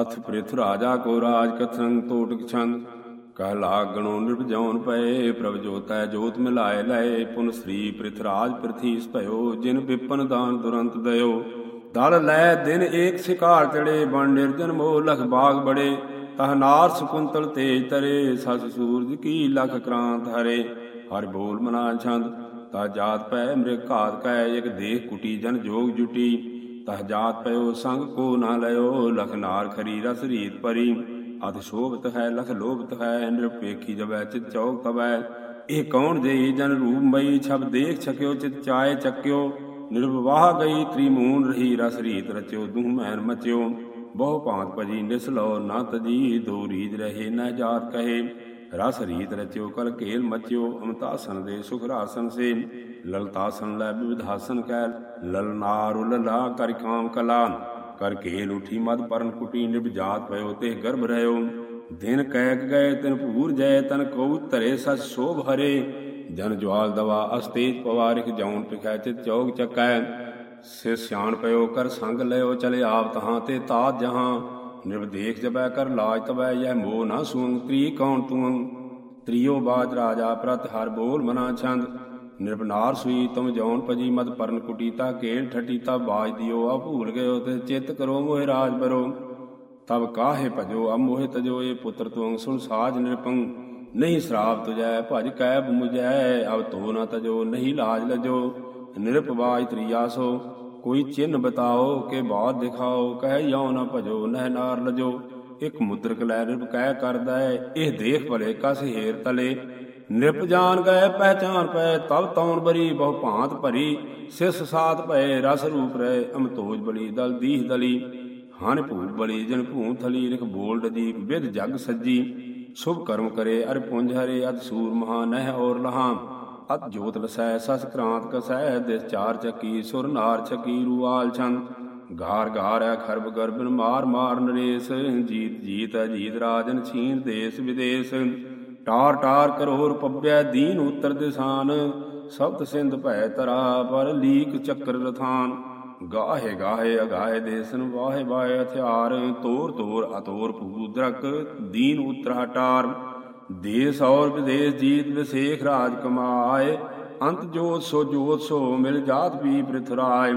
ਅਥ ਪ੍ਰਿਥ ਰਾਜਾ ਕੋ ਰਾਜ ਕਥਨ ਤੋਟਕ ਛੰਦ। ਕਹਿ ਲਾਗਣੋ ਨਿਰਭਜਉਨ ਪਏ, ਪ੍ਰਭ ਜੋਤੈ ਜੋਤ ਮਿਲਾਏ ਲਏ। ਪੁਨ ਸ੍ਰੀ ਪ੍ਰਿਥ ਰਾਜ ਪ੍ਰਿਥੀਸ ਭਇਓ, ਜਿਨ ਵਿਪਨ ਦਾਨ ਦੁਰੰਤ ਦਇਓ। ਦਲ ਲੈ ਦਿਨ ਏਕ ਸਿਕਾਰ ਚੜੇ, ਬਣ ਨਿਰਜਨ ਮੋਹ ਲਖ ਬਾਗ ਬੜੇ। ਤਹਨਾਰ ਸੁਕੁੰਤਲ ਤੇਜ ਤਰੇ, ਸਸ ਸੂਰਜ ਕੀ ਲਖ ਕ੍ਰਾਂਤ ਹਰੇ। ਹਰ ਬੋਲ ਮਨਾ ਛੰਦ, ਤਾ ਜਾਤ ਪੈ ਮ੍ਰਿਗ ਘਾਤ ਕੈ, ਇਕ ਦੇਖ ਕੁਟੀ ਜਨ ਜੋਗ ਜੁਟੀ। ਤਹ ਜਾਤ ਪਇਓ, ਸੰਗ ਕੋ ਨਾ ਲਇਓ, ਲਖ ਨਾਰ ਖਰੀ ਰਸ ਰੀਤ ਪਰੀ। ਅਤ ਸ਼ੋਭਤ ਹੈ, ਲਖ ਲੋਭਤ ਹੈ ਨਿਰਪੇਖੀ ਜਬੈ ਚਿਤ ਚੌਕ ਤਬੈ ਇਹ ਕੌਣ ਦੇਈ ਜਨ ਰੂਪ ਮਈ, ਛਬ ਦੇਖ ਛਕਿਓ, ਚਿਤ ਚਾਏ ਚੱਕਿਓ। ਨਿਰਵਾਹ ਗਈ ਤ੍ਰਿਮੂਨ ਰਹੀ, ਰਸ ਰੀਤ ਰਚਿਓ ਦੂ ਮੈਨ ਮਚਿਓ। ਬਹੁ ਭਾਂਤ ਭਜੀ, ਨਿਸਲੋ ਨਾ ਤਜੀ ਦੋ ਰੀਜ ਰਹੇ, ਨ ਜਾਤ ਕਹੇ। ਰਸ ਰੀਤ ਰਚਿਓ, ਕਲ ਕੇਲ ਮਚਿਓ, ਅਮਤਾਸਨ ਦੇ ਸੁਖ ਰਾਸਨ ਸੇ। ਲਲਤਾਸਨ ਲੈ ਵਿਵਧਾਸਨ ਕੈ ਲਲਨਾਰ ਉਲਲਾ ਕਰ ਕਾਮ ਕਲਾ। ਕਰ ਕੇਲ ਉਠੀ ਮਦ ਪਰਨ ਕੁਟੀ ਨਿਰਜਾਤ ਭਇਓ, ਤੇ ਗਰਭ ਰਹਿਓ। ਦਿਨ ਕੈਕ ਗਏ, ਤਿਨ ਭੂਰ ਜੈ ਤਨ ਕਉ ਧਰੇ ਸਚ ਸੋਭ ਹਰੇ। ਜਨ ਜਵਾਲ ਦਵਾ ਅਸਤੇਜ ਪਵਾਰਿਕ ਜੌਨ ਪਿਖੈ ਤੇ ਚੌਗ ਚੱਕੈ। ਸੇ ਸਿਆਣ ਪਇਓ, ਕਰ ਸੰਗ ਲਿਓ ਚਲੇ ਆਪ ਤਹਾਂ ਤੇ ਤਾਤ ਜਹਾਂ। ਨਿਰਦੇਖ ਜਬੈ ਕਰ ਲਾਜ ਤਬੈ ਯਹ ਮੋਹ ਨਾ ਸੂਨ ਤ੍ਰੀ ਕੌਣ ਤੂੰ? ਤ੍ਰਿਯੋ ਬਾਜ ਰਾਜਾ ਪ੍ਰਤ ਹਰ ਬੋਲ ਮਨਾ ਛੰਦ। ਨਿਰਬਨਾਰ ਸੂਈ ਤੁਮ ਜੌਨ ਪਜੀ ਮਦ ਪਰਨ ਕੁਟੀਤਾ ਕੇਲ ਠਟੀਤਾ, ਬਾਜ ਦਿਓ ਆ ਭੂਲ ਗਇਓ ਤੇ ਚਿਤ ਕਰੋ, ਮੋਹਿ ਰਾਜ ਬਰੋ ਤਬ ਕਾਹੇ ਭਜੋ ਅ ਮੋਹਿ ਤਜੋ, ਇਹ ਪੁੱਤਰ ਤੁੰਗ ਸੁਨ ਸਾਜ ਨਿਰਪੰਗ। ਨਹੀਂ ਸ਼ਰਾਬ ਤੁਜੈ, ਭਜ ਕੈ ਬੁਝੈ ਅਬ ਤੋ ਨਾ ਤਜੋ, ਨਹੀਂ ਲਾਜ ਲਜੋ। ਨਿਰਪਵਾਜ ਤ੍ਰਿਆਸੋ ਕੋਈ ਚਿੰਨ ਬਤਾਓ ਕੇ ਬਾਤ ਦਿਖਾਓ, ਕਹਿ ਯੋ ਨਾ ਭਜੋ, ਨਹਿ ਨਾਰ ਲਜੋ। ਇਕ ਮੁਦਰਕ ਲੈ ਨਿਰਪ ਕਹਿ ਕਰਦਾ ਇਹ ਦੇਖ ਭਲੇ ਕਸ ਹੀਰ ਤਲੇ। ਨਿਰਪ ਜਾਣ ਗਏ, ਪਹਿਚਾਨ ਪਏ ਤਬ ਤੌਣ ਬਰੀ, ਬਹੁ ਭਾਂਤ ਭਰੀ। ਸਿਸ ਸਾਤ ਭਏ, ਰਸ ਰੂਪ ਰਹਿ, ਅਮਤੋਜ ਬਲੀ, ਦਲ ਦੀਹ ਦਲੀ। ਹਨ ਭੂਲ ਬਲੀ, ਜਨ ਭੂ ਥਲੀ ਲਿਖ ਬੋਲ ਦਦੀ ਵਿਦ ਜਗ ਸੱਜੀ। ਸ਼ੁਭ ਕਰਮ ਕਰੇ, ਅਰ ਪੁੰਜ ਹਰੇ ਅਤ ਸੂਰ ਮਹਾ, ਨਹਿ ਔਰ ਲਹਾ। ਅਤ ਜੋਤ ਲਸੈ ਸਸ ਕ੍ਰਾਂਤ ਕਸੈ ਦਿਸ ਚਾਰ ਚੱਕੀ ਸੁਰ ਨਾਰ ਛਕੀ ਰੂਆਲ ਛੰਦ। ਗਾਰ ਗਾਰ ਹੈ ਖਰਬ ਗਰਬਨ ਮਾਰ ਮਾਰ ਨਰੇਸ, ਜੀਤ ਜੀਤ ਅਜੀਤ ਰਾਜਨ ਛੀਨ ਦੇਸ ਵਿਦੇਸ। ਟਾਰ ਟਾਰ ਕਰੋਰ ਪੱਬਿਆ ਦੀਨ ਉਤਰ ਦਿਸਾਨ, ਸਬਤ ਸਿੰਧ ਭੈ ਤਰਾ ਪਰ ਲੀਕ ਚੱਕਰ ਰਥਾਨ। ਗਾਹੇ ਗਾਹੇ ਅਗਾਹੇ ਦੇਸਨ ਵਾਹੇ ਵਾਹੇ ਹਥਿਆਰ, ਤੋਰ ਤੋਰ ਅਤੋਰ ਭੂਦਰਕ ਦੀਨ ਉਤਰਾ ਟਾਰ ਦੇਸ ਔਰ ਵਿਦੇਸ ਜੀਤ ਵਿਸੇਖ ਰਾਜ ਕਮਾਏ, ਅੰਤ ਜੋਤ ਸੋ ਜੋਤ ਸੋ ਮਿਲ ਜਾਤ ਵੀ ਪ੍ਰਿਥਰਾਏ।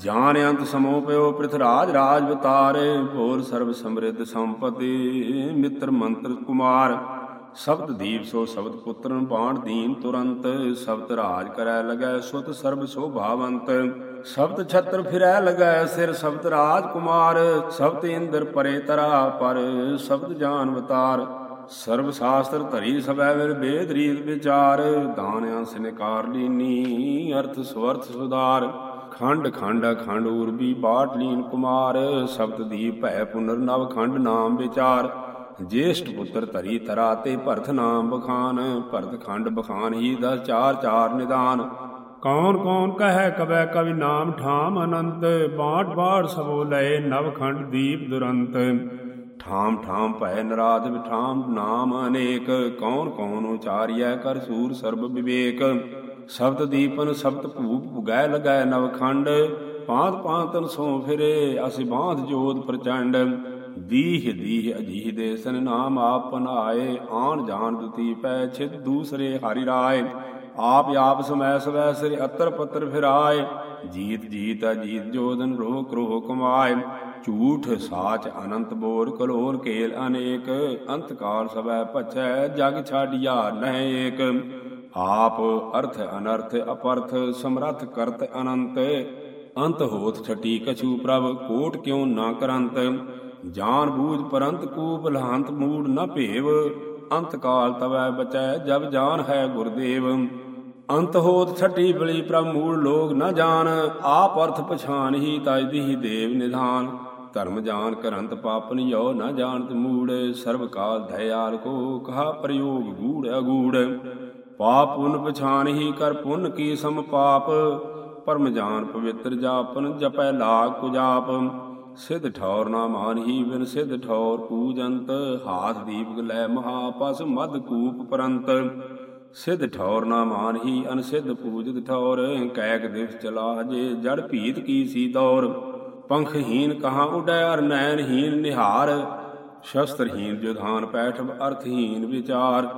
ਜਾਣ ਅੰਤ ਸਮੋ ਪਿਓ ਪ੍ਰਿਥਰਾਜ, ਰਾਜ ਬਤਾਰੇ ਭੋਰ ਸਰਬ ਸਮ੍ਰਿੱਧ ਸੰਪਤੀ, ਮਿੱਤਰ ਮੰਤਰ ਕੁਮਾਰ। ਸਬਦ ਦੀਪ ਸੋ ਸ਼ਬਦ ਪੁੱਤਰਨ ਬਾਣ ਦੀਨ ਤੁਰੰਤ, ਸਬਦ ਰਾਜ ਕਰੈ ਲਗੈ ਸੁਤ ਸਰਬ ਸੋਭਾਵੰਤ। ਸਬਦ ਛਤਰ ਫਿਰੈ ਲਗੈ ਸਿਰ ਸਬਦ ਰਾਜ ਕੁਮਾਰ, ਸਬਦ ਇੰਦਰ ਪਰੇ ਤਰਾ ਪਰ, ਸਬਦ ਜਾਨ ਅਵਤਾਰ ਸਰਬ ਸ਼ਾਸਤਰ ਧਰੀ ਸਭੈ ਵਿਰ ਬੇਦ ਰੀਤ ਵਿਚਾਰ ਦਾਨ ਅੰਸ ਲੀਨੀ, ਅਰਥ ਸਵਰਥ ਸੁਧਾਰ। ਖੰਡ ਖੰਡ ਖੰਡ ਉਰਬੀ ਬਾਟ ਲੀਨ ਕੁਮਾਰ ਸ਼ਬਦ ਦੀ ਭੈ ਪੁਨਰ ਨਵ ਖੰਡ ਨਾਮ ਵਿਚਾਰ। ਜੇਸ਼ਟ ਪੁੱਤਰ ਧਰੀ ਤਰਾ ਤੇ ਭਰਤ ਨਾਮ ਬਖਾਨ, ਭਰਤ ਖੰਡ ਬਖਾਨ ਹੀ ਦਸ ਚਾਰ ਚਾਰ ਨਿਦਾਨ। ਕੌਣ ਕੌਣ ਕਹੈ ਕਵੈ ਕਵਿ ਨਾਮ ਠਾਮ ਅਨੰਤ, ਬਾਟ ਬਾਟ ਸਭੋ ਲਏ ਨਵ ਖੰਡ ਦੀਪ ਦੁਰੰਤ। ਠਾਮ ਠਾਮ ਭੈ ਨਰਾਧ ਵਿਠਾਮ, ਨਾਮ ਅਨੇਕ, ਕੌਣ ਕੌਣ ਉਚਾਰਿਐ ਕਰ ਸੂਰ ਸਰਬ ਵਿਵੇਕ। ਸ਼ਬਦ ਦੀਪਨ ਸ਼ਬਦ ਭੂਪ ਭੁਗੈ ਲਗੈ ਨਵਖੰਡ ਪਾਂਤ ਪਾਂਤਨ ਸੋ ਫਿਰੇ, ਅਸਿ ਬਾਂਧ ਜੋਤ ਪ੍ਰਚੰਡ। ਦੀਹ ਦੀਹ ਅਜੀਹ ਦੇਸਨ ਨਾਮ ਆਪਨ ਆਏ ਆਣ ਜਾਣ ਦੁਤੀ ਪੈ ਛਿਤ ਦੂਸਰੇ ਹਰਿ ਰਾਏ। ਆਪ ਆਪ ਸਮੈ ਸਵੈ ਸ੍ਰੀ ਅਤਰ ਪਤਰ ਫਿਰਾਏ। ਜੀਤ ਜੀਤ ਅਜੀਤ ਜੋਦਨ ਰੋਹ ਕ੍ਰੋਹ ਕਮਾਏ ਝੂਠ ਸਾਚ ਅਨੰਤ ਬੋਰ ਕਲੋਰ ਕੇਲ ਅਨੇਕ। ਅੰਤ ਕਾਲ ਸਵੈ ਪਛੈ ਜਗ ਛਾੜਿਆ ਨਹਿ ਏਕ ਆਪ ਅਰਥ ਅਨਰਥ ਅਪਰਥ ਸਮਰਥ ਕਰਤ ਅਨੰਤ। ਅੰਤ ਹੋਤ ਛਟੀ ਕਛੂ ਪ੍ਰਭ ਕੋਟ ਕਿਉ ਨਾ ਕਰੰਤ। ਜਾਨ ਬੂਝ ਪਰੰਤ ਕੂਪ ਲਹੰਤ ਮੂੜ ਨ ਭੇਵ। ਅੰਤ ਕਾਲ ਤਵੈ ਬਚੈ ਜਬ ਜਾਨ ਹੈ ਗੁਰਦੇਵ। ਅੰਤ ਹੋਤ ਛਟੀ ਬਲੀ ਪ੍ਰਭ ਮੂੜ ਲੋਗ ਨਾ ਜਾਣ, ਆਪ ਅਰਥ ਪਛਾਨ ਹੀ ਤਜ ਦੀ ਦੇਵ ਨਿਧਾਨ। ਧਰਮ ਜਾਨ ਕਰੰਤ ਪਾਪਨ ਯੋ ਨਾ ਜਾਣਤ ਮੂੜ, ਸਰਬ ਕਾਲ ਧਿਆਲ ਕੋ ਕਹਾ ਪ੍ਰਯੋਗ ਗੂੜ ਅਗੂੜ। ਪਾਪ ਪੁਨ ਪਛਾਨ ਹੀ ਕਰ ਪੁਨ ਕੀ ਸਮ ਪਾਪ, ਪਰਮ ਜਾਨ ਪਵਿੱਤਰ ਜਾਪਨ ਜਪੈ ਲਾਗ ਕੁਜਾਪ ਸਿਧ ਠੌਰ ਨਾ ਮਾਨ ਹੀ ਬਿਨ ਸਿਧ ਠੌਰ ਪੂਜੰਤ, ਹਾਥ ਦੀਪਕ ਲੈ ਮਹਾਪਸ ਮਦ ਕੂਪ ਪਰੰਤ। ਸਿਧ ਠੌਰ ਨਾ ਮਾਨਹੀ, ਅਨਸਿਧ ਪੂਜਿਤ ਠੌਰ, ਕੈਕ ਦਿਵਸ ਚਲਾ ਜੇ ਜੜ ਭੀਤ ਕੀ ਸੀ ਦੌਰ? ਪੰਖਹੀਨ ਕਹਾਂ ਉਡੈ ਅਰ ਨੈਣਹੀਨ ਨਿਹਾਰ? ਸ਼ਸਤਰਹੀਨ ਜੁਧਾਨ ਪੈਠ ਅਰਥਹੀਨ ਵਿਚਾਰ।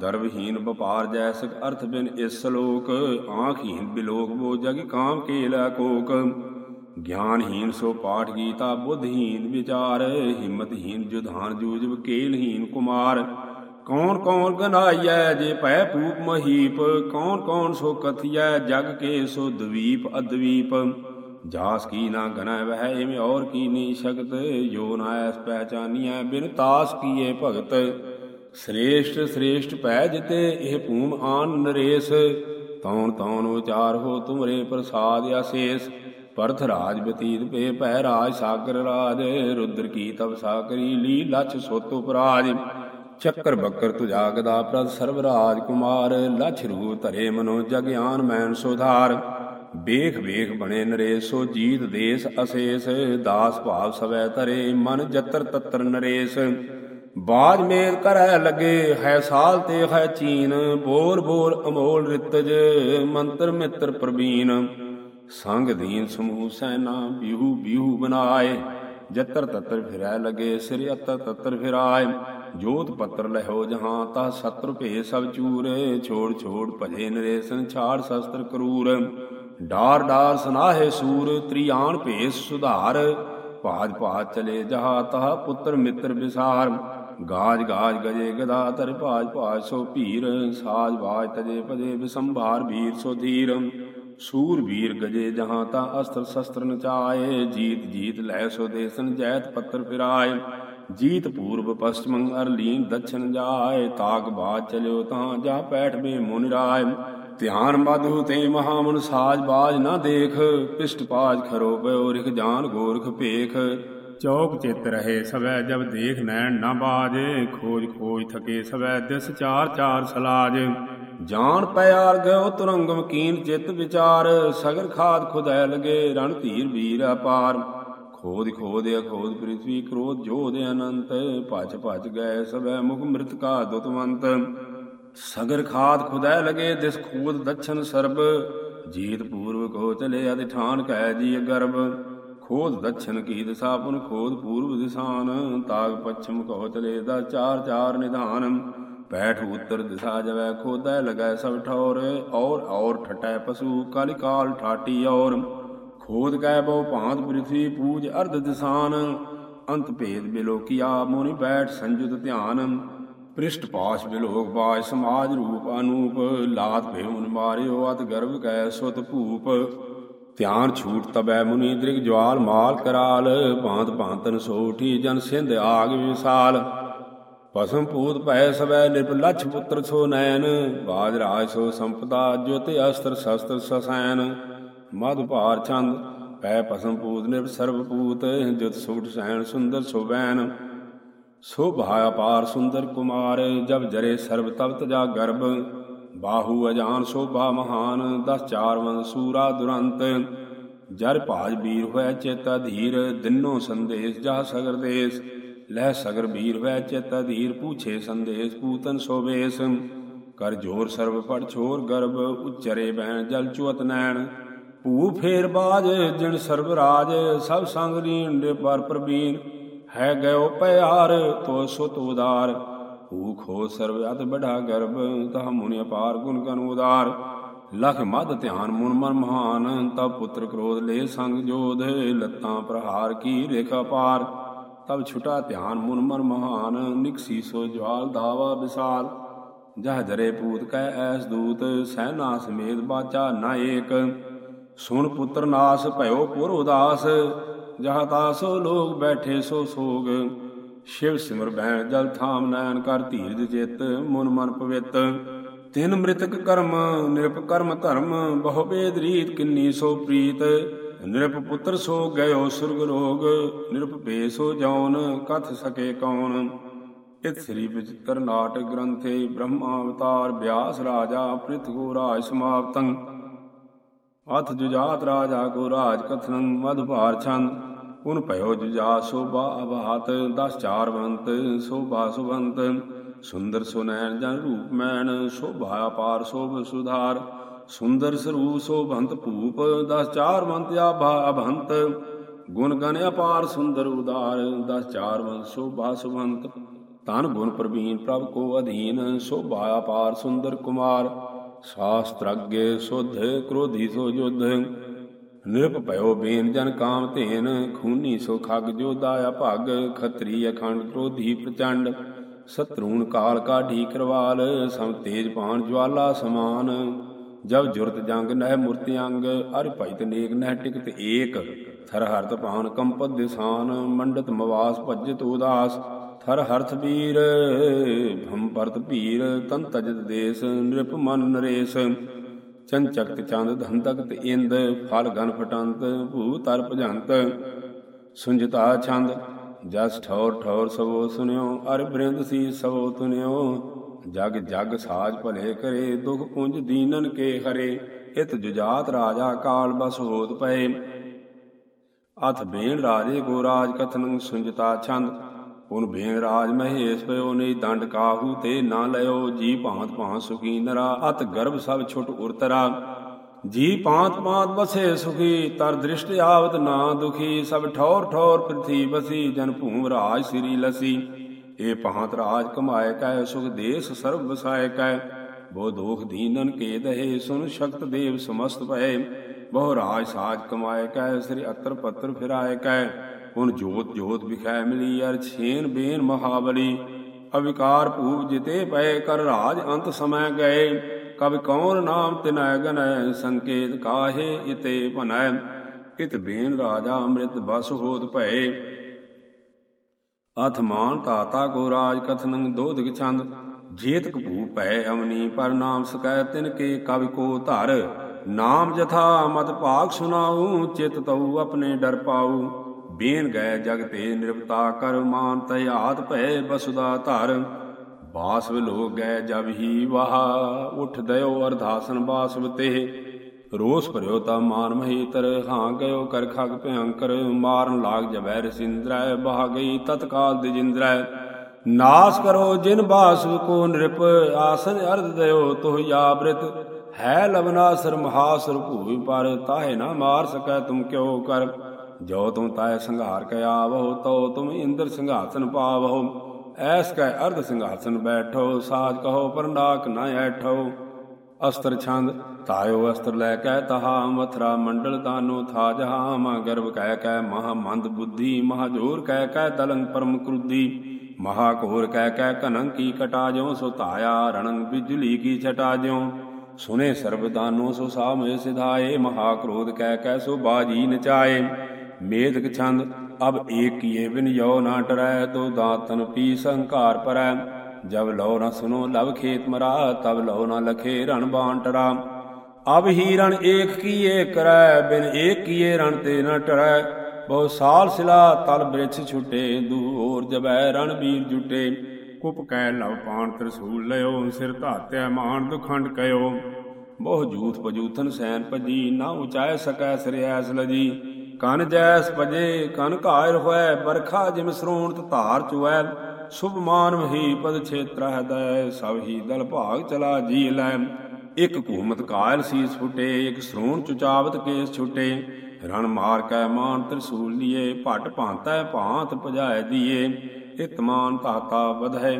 ਦਰਵਹੀਨ ਵਪਾਰ ਜੈਸਕ ਅਰਥ ਬਿਨ ਇਸ ਲੋਕ ਆਂਖਹੀਨ ਬਿਲੋਕ ਬੋ ਜਗ ਕਾਮ ਕੇ ਲੈ ਕੋਕ। ਗਿਆਨਹੀਨ ਸੋ ਪਾਠ ਗੀਤਾ ਬੁੱਧਹੀਨ ਵਿਚਾਰ, ਹਿੰਮਤਹੀਨ ਜੁਧਾਨ ਜੂਜਬ ਕੇਲਹੀਨ ਕੁਮਾਰ। ਕੌਣ ਕੌਣ ਗਨਾਈਐ ਜੇ ਭੈ ਪੂਪ ਮਹੀਪ, ਕੌਣ ਕੌਣ ਸੋ ਕਥਿਐ ਜਗ ਕੇ ਸੋ ਦਵੀਪ ਅਦਵੀਪ। ਜਾਸ ਕੀ ਨਾ ਗਨੈ ਵਹਿ, ਇਵੇਂ ਔਰ ਕੀ ਨੀ ਸ਼ਕਤ ਜੋ ਨਾ ਐਸ ਪਹਿਚਾਨੀਐ ਬਿਨ ਤਾਸ ਕੀਏ ਭਗਤ। ਸ੍ਰੇਸ਼ਟ ਸ੍ਰੇਸ਼ਟ ਪੈ ਜਿਤੇ, ਇਹ ਭੂਮ ਆਨ ਨਰੇਸ। ਤੌਣ ਤੌਣ ਉਚਾਰ ਹੋ ਤੁਮਰੇ ਪ੍ਰਸਾਦ ਅਸੇਸ। ਪਰਥ ਰਾਜ ਬਤੀਤ ਪੇ ਭੈ ਰਾਜ ਸਾਗਰ ਰਾਜ, ਰੁਦਰ ਕੀ ਤਪਸਾ ਕਰੀ ਲੀ ਲਛ ਸੁਤ ਉਪਰਾਜ। ਚੱਕਰ ਬੱਕਰ ਤੁਜਾ ਗਦਾ ਪ੍ਰਦ ਸਰਬ ਰਾਜ ਕੁਮਾਰ, ਲਛ ਰੂ ਧਰੇ ਮਨੋ ਜਗਿਆਨ ਮੈਨ ਸੁਧਾਰ। ਵੇਖ ਵੇਖ ਬਣੇ ਨਰੇਸੋ ਜੀਤ ਦੇਸ ਅਸੇਸ, ਦਾਸ ਭਾਵ ਸਵੈ ਧਰੇ, ਮਨ ਜਤਰ ਤਤਰ ਨਰੇਸ਼। ਬਾਜ ਮੇਲ ਕਰੈ ਲਗੇ, ਹੈ ਸਾਲ ਤੇ ਹੈ ਚੀਨ ਬੋਰ ਬੋਰ ਅਮੋਲ ਰਿਤਜ, ਮੰਤਰ ਮਿੱਤਰ ਪ੍ਰਵੀਨ। ਸੰਗ ਦੀਨ ਸਮੂਹ ਸੈਨਾ ਬਿਹੂ ਬਿਹੂ ਬਨਾਏ ਜਤਰ ਤਤਰ ਫਿਰੈ ਲਗੇ, ਸਿਰ ਅਤਰ ਤਤਰ ਫਿਰਾਏ। ਜੋਤ ਪੱਤਰ ਲਹੋ ਜਹਾਂ, ਤਾ ਸਤਰ ਭੇ ਸਭ ਚੂਰ। ਛੋੜ ਛੋੜ ਭਜੇ ਨਰੇਸਨ, ਛਾੜ ਸ਼ਸਤਰ ਕਰੂਰ। ਡਾਰ ਡਾਰ ਸਨਾਹੇ ਸੂਰ, ਤ੍ਰਿਆਣ ਭੇਸ ਸੁਧਾਰ। ਭਾਜ ਭਾਜ ਚਲੇ ਜਹਾ ਤਹ ਪੁੱਤਰ ਮਿੱਤਰ ਵਿਸਾਰ। ਗਾਜ ਗਾਜ ਗਜੇ ਗਦਾ ਤਰ ਭਾਜ ਭਾਜ ਸੋ ਭੀਰ। ਸਾਜ ਬਾਜ ਤਜੇ ਪਜੇ ਵਿਸੰਭਾਰ, ਵੀਰ ਸੋ ਧੀਰ। ਸੂਰ ਵੀਰ ਗਜੇ ਜਹਾਂ, ਤਾ ਅਸਤਰ ਸ਼ਸਤਰ ਨਚਾਏ। ਜੀਤ ਜੀਤ ਲੈ ਸੋ ਦੇਸਨ, ਜੈਤ ਪੱਤਰ ਫਿਰਾਏ। ਜੀਤ ਪੂਰਬ ਪਸ਼ਚਮੰ ਅਰਲੀਨ ਦਛਨ ਜਾਏ ਤਾਕ ਬਾਦ ਚਲਿਓ ਤਾਂ ਜਾ ਪੈਠ ਬੇ ਮੁਨਿ ਰਾਏ। ਧਿਆਨ ਮਧੂ ਤੇ ਮਹਾਮਨ ਸਾਜ ਬਾਜ ਨਾ ਦੇਖ, ਪਿਸ਼ਟ ਪਾਜ ਖਰੋ ਪਇਓ ਰਿਖ ਜਾਨ ਗੋਰਖ ਭੇਖ। ਚੌਕ ਚਿਤ ਰਹੇ ਸਵੈ ਜਬ ਦੇਖ ਨੈਣ ਨਾ ਬਾਜੇ, ਖੋਜ ਖੋਜ ਥਕੇ ਸਵੈ ਦਿਸ ਚਾਰ ਚਾਰ ਸਲਾਜ। ਜਾਣ ਪਿਆਰ ਗਇਓ ਤੁਰੰਗਮ ਕੀਨ ਚਿਤ ਵਿਚਾਰ ਸਗਰ ਖਾਦ ਖੁਦੈ ਲਗੇ ਰਣ ਧੀਰ ਵੀਰ ਅਪਾਰ। ਖੋਦ ਖੋਦ ਅਖੋਦ ਪ੍ਰਿਥਵੀ ਕ੍ਰੋਧ ਜੋਧ ਅਨੰਤ, ਭਜ ਭਜ ਗਏ ਸਭੈ ਮੁਖ ਮ੍ਰਿਤ ਕਾ ਦੁਤਵੰਤ ਸਗਰ ਖਾਦ ਖੁਦੈ ਲਗੇ ਦਿਸ ਖੋਦ ਦਛਨ ਸਰਬ, ਜੀਤ ਪੂਰਵ ਕੋ ਚਲੇ ਅਧਿਠਾਨ ਕਹਿ ਜੀ ਗਰਭ। ਖੋਦ ਦਛਨ ਕੀ ਦਿਸ਼ਾ ਪੁਨ ਖੋਦ ਪੂਰਵ ਦਿਸ਼ਾਨ, ਤਾਗ ਪਛਮ ਕੋ ਚਲੇ ਦਾ ਚਾਰ ਚਾਰ ਨਿਧਾਨ। ਪੈਠ ਉੱਤਰ ਦਿਸ਼ਾ ਜਵੈ ਖੋਦੈ ਲਗੈ ਸਭ ਠੌਰ, ਔਰ ਔਰ ਠਟੈ ਪਸ਼ੂ ਕਲ ਕਾਲ ਠਾਟੀ ਔਰ। ਖੋਦ ਕੈ ਬੋ ਭਾਂਤ ਪ੍ਰਿਥਵੀ ਪੂਜ ਅਰਧ ਦਿਸਾਨ। ਅੰਤ ਭੇਦ ਬਿਲੋਕਿਆ ਮੋਨਿ ਬੈਠ ਸੰਜੁਤ ਧਿਆਨ। ਪ੍ਰਿਸ਼ਟ ਪਾਸ਼ ਬਿਲੋਕ ਬਾਜ ਸਮਾਜ ਰੂਪ ਅਨੂਪ। ਲਾਤ ਭੇਉਨ ਮਾਰਿਓ, ਅਤ ਗਰਭ ਕੈ ਸੁਤ ਭੂਪ। ਧਿਆਨ ਛੂਟ ਤਬੈ ਮੁਨੀ, ਦ੍ਰਿਗ ਜਵਾਲ ਮਾਲ ਕਰਾਲ। ਭਾਂਤ ਭਾਂਤਨ ਸੋਠੀ, ਜਨ ਸਿੰਧ ਆਗ ਵਿਸਾਲ। ਪਸਮ ਪੂਤ ਭੈ ਸਵੈ ਨਿਰਪ ਲਛ ਪੁੱਤਰ ਸੋ ਨੈਨ ਬਾਜ ਰਾਜ ਸੋ ਸੰਪਦਾ, ਜੋਤਿ ਅਸਤਰ ਸ਼ਸਤਰ ਸਸੈਨ ਮਦ ਭਾਰ ਚੰਦ, ਪੈ ਪਸਮ ਪੂਤ ਨਿਰਪ ਸਰਬ ਪੂਤ ਜੁਤ ਸੁਟ ਸਹਿਣ ਸੁੰਦਰ ਸੋਬੈਨ ਸੋਭਾ ਅਪਾਰ ਸੁੰਦਰ ਕੁਮਾਰ, ਜਬ ਜਰੇ ਸਰਬ ਤਵ ਤਜਾ ਗਰਭ ਬਾਹੂ ਅਜਾਨ ਸੋਭਾ ਮਹਾਨ, ਦਸ ਚਾਰ ਵੰਦ ਸੂਰਾ ਦੁਰੰਤ। ਜਰ ਭਾਜ ਵੀਰ ਹੋਇ ਚਿਤ ਅਧੀਰ ਦਿਨੋ ਸੰਦੇਸ਼ ਜਾ ਸਗਰ ਦੇਸ। ਲਹਿ ਸਗਰ ਵੀਰ ਹੋਇ ਚਿਤ ਅਧੀਰ ਪੂਛੇ ਸੰਦੇਸ਼ ਪੂਤਨ ਸੋਵੇਸ ਕਰ ਜੋਰ ਸਰਬ ਪੜ ਛੋਰ ਗਰਭ ਉਚਰੇ ਬੈਣ ਜਲ ਚੁਅਤ ਨੈਣ। ਭੂ ਫੇਰ ਬਾਜ ਜਿਣ ਸਰਬ ਰਾਜ ਸਭ ਸੰਗ ਰੀਣ ਦੇ ਪਰ ਪ੍ਰਬੀਨ ਹੈ ਗਇਓ ਪਿਆਰ, ਤੋ ਸੁਤ ਉਦਾਰ। ਭੂ ਖੋ ਸਰਬ ਅਤ ਬੜਾ ਗਰਭ ਤਹ ਮੁਨਿ ਅਪਾਰ ਗੁਣ ਗਨ ਉਦਾਰ। ਲਖ ਮਦ ਧਿਆਨ ਮੁਨ ਮਨ ਮਹਾਨ, ਤਬ ਪੁੱਤਰ ਕ੍ਰੋਧ ਲੈ ਸੰਗ ਜੋਧ। ਲੱਤਾਂ ਪ੍ਰਹਾਰ ਕੀ ਰੇਖਾ ਪਾਰ ਤਬ ਛੁਟਾ ਧਿਆਨ ਮੁਨ ਮਨ ਮਹਾਨ ਨਿਕਸੀ ਸੋ ਜਵਾਲ ਦਾਵਾ ਵਿਸਾਲ। ਜਹ ਜਰੇ ਪੂਤ ਕੈ ਐਸ ਦੂਤ ਸੈਨਾ ਸਮੇਤ ਬਾਚਾ ਨਾ ਏਕ। ਸੁਣ ਪੁੱਤਰ ਨਾਸ ਭਇਓ ਪੁਰ ਉਦਾਸ, ਜਹ ਤਾਸੋ ਲੋਗ ਬੈਠੇ ਸੋ ਸੋਗ। ਸ਼ਿਵ ਸਿਮਰ ਬੈਣ ਜਲ ਥਾਮ ਨੈਣ ਕਰ ਧੀਰਜ ਚਿਤ, ਮਨ ਮਨ ਪਵਿੱਤ। ਤਿਨ ਮ੍ਰਿਤਕ ਕਰਮ, ਨਿਰਪ ਕਰਮ ਧਰਮ, ਬਹੁ ਬੇਦ ਰੀਤ ਕਿੰਨੀ ਸੋ ਪ੍ਰੀਤ। ਨਿਰਪ ਪੁੱਤਰ ਸੋ ਗਇਓ ਸੁਰਗ ਰੋਗ, ਨਿਰਪ ਭੇ ਸੋ ਜੌਨ, ਕਥ ਸਕੇ ਕੌਣ। ਇਤ ਸ੍ਰੀ ਵਿਚਿਤ੍ਰ ਨਾਟਕ ਗ੍ਰੰਥੇ ਬ੍ਰਹਮਾ ਅਵਤਾਰ ਵਿਆਸ ਰਾਜਾ ਪ੍ਰਿਥਗੋ ਰਾਜ ਸਮਾਪਤੰ। ਅਥ ਜੁਜਾਤ ਰਾਜਾ ਕੋ ਰਾਜ ਕਥਨੰ ਮਧ ਭਾਰ ਛੰਦ ਉਨ ਭਇਓ ਜੁਜਾ ਸੋਭਾ ਅਭਾਤ, ਦਸ ਚਾਰ ਬੰਤ, ਸੋਭਾ ਸੁਬੰਤ ਸੁੰਦਰ ਸੁਨੈਣ ਜਨ ਰੂਪ ਮੈਣ, ਸ਼ੋਭਾ ਅਪਾਰ ਸੋਭ ਸੁਧਾਰ। ਸੁੰਦਰ ਸਰੂਪ ਸੋਭੰਤ ਭੂਪ, ਦਸ ਚਾਰ ਬੰਤ ਆਭਾ ਅਭੰਤ। ਗੁਣ ਗਨ ਅਪਾਰ ਸੁੰਦਰ ਉਦਾਰ, ਦਸ ਚਾਰ ਵੰਸ ਸੋਭਾ ਸੁਭੰਤ। ਤਨ ਗੁਣ ਪ੍ਰਵੀਨ ਪ੍ਰਭ ਕੋ ਅਧੀਨ, ਸੋਭਾ ਅਪਾਰ ਸੁੰਦਰ ਕੁਮਾਰ। ਸ਼ਾਸਤਰਗੇ ਸੁਧ ਕ੍ਰੋਧੀ ਸੋ ਜੁਧ। ਨਿਰਪ ਭਇਓ ਬੇਨ ਜਨ ਕਾਮ ਧੇਨ, ਖੂਨੀ ਸੋ ਖਗ ਜੋਦਾ ਭਗ। ਖਤਰੀ ਅਖੰਡ ਕ੍ਰੋਧੀ ਪ੍ਰਚੰਡ, ਸਤਰੂਣ ਕਾਲ ਕਾਢੀ ਕਰਵਾਲ। ਸਮ ਤੇਜ ਪਾਣ ਜਵਾਲਾ ਸਮਾਨ। ਜਬ ਜੁਰਤ ਜੰਗ ਨਹਿ ਮੂਰਤੀ ਅੰਗ, ਅਰ ਭਇਤ ਨੇਕ ਨਹਿ ਟਿਕਤ ਏਕ। ਥਰ ਹਰਤ ਪਾਨ ਕੰਪਤ ਦਿਸਾਨ, ਮੰਡਤ ਮਵਾਸ ਭਜਤ ਉਦਾਸ। ਥਰ ਹਰਥ ਵੀਰ ਭਮ ਪਰਤ ਭੀਰ, ਤਨ ਤਜਤ ਦੇਸ, ਨਿਰਪ ਮਨ ਨਰੇਸ। ਚੰਚਕਤ ਚੰਦ ਧੰਦਕਤ ਇੰਦ, ਫਲ ਗਨ ਫਟੰਤ ਭੂ ਤਰ ਭਜੰਤ। ਸੁੰਜਤਾ ਛੰਦ, ਜਸ ਠੌਰ ਠੌਰ ਸਵੋ ਸੁਨਿਓ, ਅਰ ਬ੍ਰਿੰਦ ਸੀ ਸਵੋ ਤੁਨਿਓ। ਜਗ ਜਗ ਸਾਜ ਭਲੇ ਕਰੇ, ਦੁਖ ਪੁੰਜ ਦੀਨਨ ਕੇ ਹਰੇ। ਇਤ ਜੁਜਾਤ ਰਾਜਾ ਕਾਲ ਬਸ ਹੋਤ ਪਏ। ਅਥ ਬੇਣ ਰਾਜੇ ਕੋ ਰਾਜ ਕਥਨ ਸੁੰਜਤਾ ਛੰਦ ਉਨ ਬੇਣ ਰਾਜ ਮਹੇਸ਼ ਪਇਓ ਨੇ ਦੰਡ ਕਾਹੂ ਤੇ ਨਾ ਲਇਓ, ਜੀ ਭਾਂਤ ਭਾਂਤ ਸੁਖੀ ਨਰਾ, ਅਤ ਗਰਭ ਸਭ ਛੁਟ ਉਰਤਰਾ। ਜੀ ਪਾਂਤ ਪਾਂਤ ਬਸੇ ਸੁਖੀ, ਤਰ ਦ੍ਰਿਸ਼ਟ ਆਵਤ ਨਾ ਦੁਖੀ, ਸਭ ਠੌਰ ਠੌਰ ਪ੍ਰਿਥੀ ਬਸੀ, ਜਨ ਭੂਮ ਰਾਜ ਸ੍ਰੀ ਲਸੀ। ਏ ਪਾਂਤ ਰਾਜ ਕਮਾਇ ਕੈ, ਸੁਖ ਦੇਸ ਸਰਬ ਵਸਾਏ ਕੈ। ਬੋ ਦੋਖ ਦੀਨਨ ਕੇ ਦਹੇ, ਸੁਨ ਸ਼ਕਤ ਦੇਵ ਸਮਸਤ ਭਏ ਬਹੁ ਰਾਜ ਸਾਜ ਕਮਾਇ ਕੈ, ਸ੍ਰੀ ਅਤਰ ਪੱਤਰ ਫਿਰਾਏ ਕੈ। ਹੁਣ ਜੋਤ ਜੋਤ ਵਿਖੈ ਮਿਲੀ ਅਰ ਛੇਨ ਬੇਨ ਮਹਾਬਲੀ। ਅਵਿਕਾਰ ਭੂਪ ਜਿਤੇ ਪਏ ਕਰ ਰਾਜ ਅੰਤ ਸਮੈ ਗਏ। ਕਬ ਕੌਣ ਨਾਮ ਤਿਨੈ ਗਨੈ ਸੰਕੇਤ ਕਾਹੇ ਇਤੇ ਭਨੈ ਇਤ ਬੇਨ ਰਾਜਾ ਅੰਮ੍ਰਿਤ ਬਸ ਹੋਤ ਭਏ। ਅਥ ਤਾਤਾ ਕੋ ਰਾਜ ਕਥਨੰ ਦੋਧਿਕ ਛੰਦ। ਜੇਤ ਕਪੂ ਭੈ ਅਵਨੀ, ਪਰ ਨਾਮ ਸਕੈ ਤਿਨ ਕੇ ਕਵਿ ਕੋ ਧਰ। ਨਾਮ ਜਥਾ ਮਤ ਭਾਗ ਸੁਨਾਉ ਚਿਤ ਤਉ ਆਪਣੇ ਡਰ ਪਾਉ ਬੇਨ ਗਏ ਜਗ ਤੇ ਨਿਰਪਤਾ ਕਰ ਮਾਨ ਤਯਾਤ ਭੈ ਬਸੁਦਾ ਧਰ। ਬਾਸ ਵਿਲੋ ਗਏ ਜਬ ਹੀ ਵਾਹ, ਉਠ ਦਇਓ ਅਰਧਾਸਨ ਬਾਸਵ ਤੇ ਰੋਸ ਭਰਿਓ ਤਾ ਮਾਨ ਮਹੀਤਰ, ਹਾਂ ਗਇਓ ਕਰ ਖਗ ਭਯੰਕਰ ਮਾਰਨ ਲਾਗ ਜਬੈ ਰਸਿੰਦਰੈ ਬਹਾ ਗਈ ਤਤਕਾਲ ਦਿਜਿੰਦਰੈ। ਨਾਸ ਕਰੋ ਜਿਨ ਬਾਸਵ ਕੋ ਨਿਰਪ, ਆਸਨ ਅਰਧ ਦਇਓ ਤੋਹ ਯਾਬ੍ਰਿਤ। ਹੈ ਲਵਨਾਸਰ ਮਹਾਸੁਰ ਭੂਵੀ ਪਰ, ਤਾਹੇ ਨਾ ਮਾਰ ਸਕੈ ਤੁਮ ਕਿਉ ਕਰ। ਜੋ ਤੁਮ ਤਾਏ ਸੰਘਾਰ ਕ ਆਵੋ, ਤੋ ਤੁਮ ਇੰਦਰ ਸਿੰਘਾਸਨ ਪਾਵੋ। ਐਸ ਕੈ ਅਰਧ ਸਿੰਘਾਸਨ ਬੈਠੋ, ਸਾਜ ਕਹੋ ਪਰਨਾਕ ਨ ਐਠੋ। ਅਸਤਰ ਛੰਦ ਤਾਇਓ ਅਸਤਰ ਲੈ ਕੈ ਤਹਾ, ਮਥਰਾ ਮੰਡਲ ਦਾਨੋ ਥਾ ਜਹਾ ਗਰਭ ਕਹਿ ਕੈ ਮਹਾ ਮੰਦ ਬੁੱਧੀ, ਮਹਾ ਜੋਰ ਕਹਿ ਕੈ ਤਲੰਗ ਪਰਮ ਕ੍ਰੁੱਧੀ। ਮਹਾ ਘੋਰ ਕਹਿ ਕੈ ਕਨੰ ਕੀ ਕਟਾ ਜਿਉ, ਸੋ ਧਾਇਆ ਰਣੰ ਬਿਜਲੀ ਕੀ ਛਟਾ ਜਿਉ। ਸੁਨੇ ਸਰਬ ਦਾਨੋ, ਸੋ ਸਾਮੇ ਸਿਧਾਏ, ਮਹਾ ਕ੍ਰੋਧ ਕਹਿ ਕੈ, ਸੋ ਬਾਜੀ ਨਚਾਏ। ਮੇਦਕ ਛੰਦ, ਅਬ ਏਕੀਏ ਬਿਨ ਯੋ ਨਾ ਟਰੈ ਤੋ ਦਾਤਨ ਪੀ ਸੰਕਾਰ ਪਰੈ। ਜਬ ਲਉ ਨ ਸੁਨੋ, ਲਵ ਖੇਤ ਮਰਾ, ਤਬ ਲਉ ਨ ਲਖੇ ਰਣ ਬਾਣ ਅਬ ਹੀ ਰਣ ਏਕ ਕੀਏ ਕਰੈ, ਬਿਨ ਏਕ ਕੀਏ ਰਣ ਤੇ ਨ ਟਰੈ। ਬਹੁ ਸਾਲ ਸਿਲਾ ਤਲ ਬ੍ਰਿਛ ਛੁਟੇ, ਦੂਰ ਜਬੈ ਰਣ ਵੀਰ ਜੁਟੇ। ਕੁਪ ਕੈ ਲਵ ਪਾਣ ਤਰਸੂਲ ਲਿਓ ਸਿਰ ਧਾਤਿਆ ਮਾਨ ਦੁਖੰਡ ਕਯੋ ਬਹੁ ਜੂਥ ਪਜੂਥਨ ਸੈਨ ਭਜੀ, ਨਾ ਉਚਾਇ ਸਕੈ ਸਿਰ ਐਸ ਲਜੀ। ਕਨ ਜੈਸ ਭਜੇ, ਕਨ ਘਾਇਰ ਹੋਇ ਬਰਖਾ ਜਿਮ ਸਰੋਣਤ ਧਾਰ ਚੁਐ ਸੁਭ ਮਾਨਵ ਹੀ ਪਦ ਛੇਤਰ ਹਦੈ ਸਭ ਹੀ ਦਲ ਭਾਗ ਚਲਾ ਜੀ ਲੈ। ਇਕ ਘੂਮਤ ਕਾਇਲ ਸੀਸ ਫੁਟੇ, ਇਕ ਸਰੋਣ ਚੁਚਾਵਤ ਕੇਸ ਛੁਟੇ। ਰਣ ਮਾਰ ਕੈ ਮਾਨ ਤਰਸੂਲ ਲੀਏ, ਭਟ ਭਾਂਤੈ ਭਾਂਤ ਭਜਾਇ ਦੀਏ। ਇਤਮਾਨ ਤਾਤਾ ਵਧੈ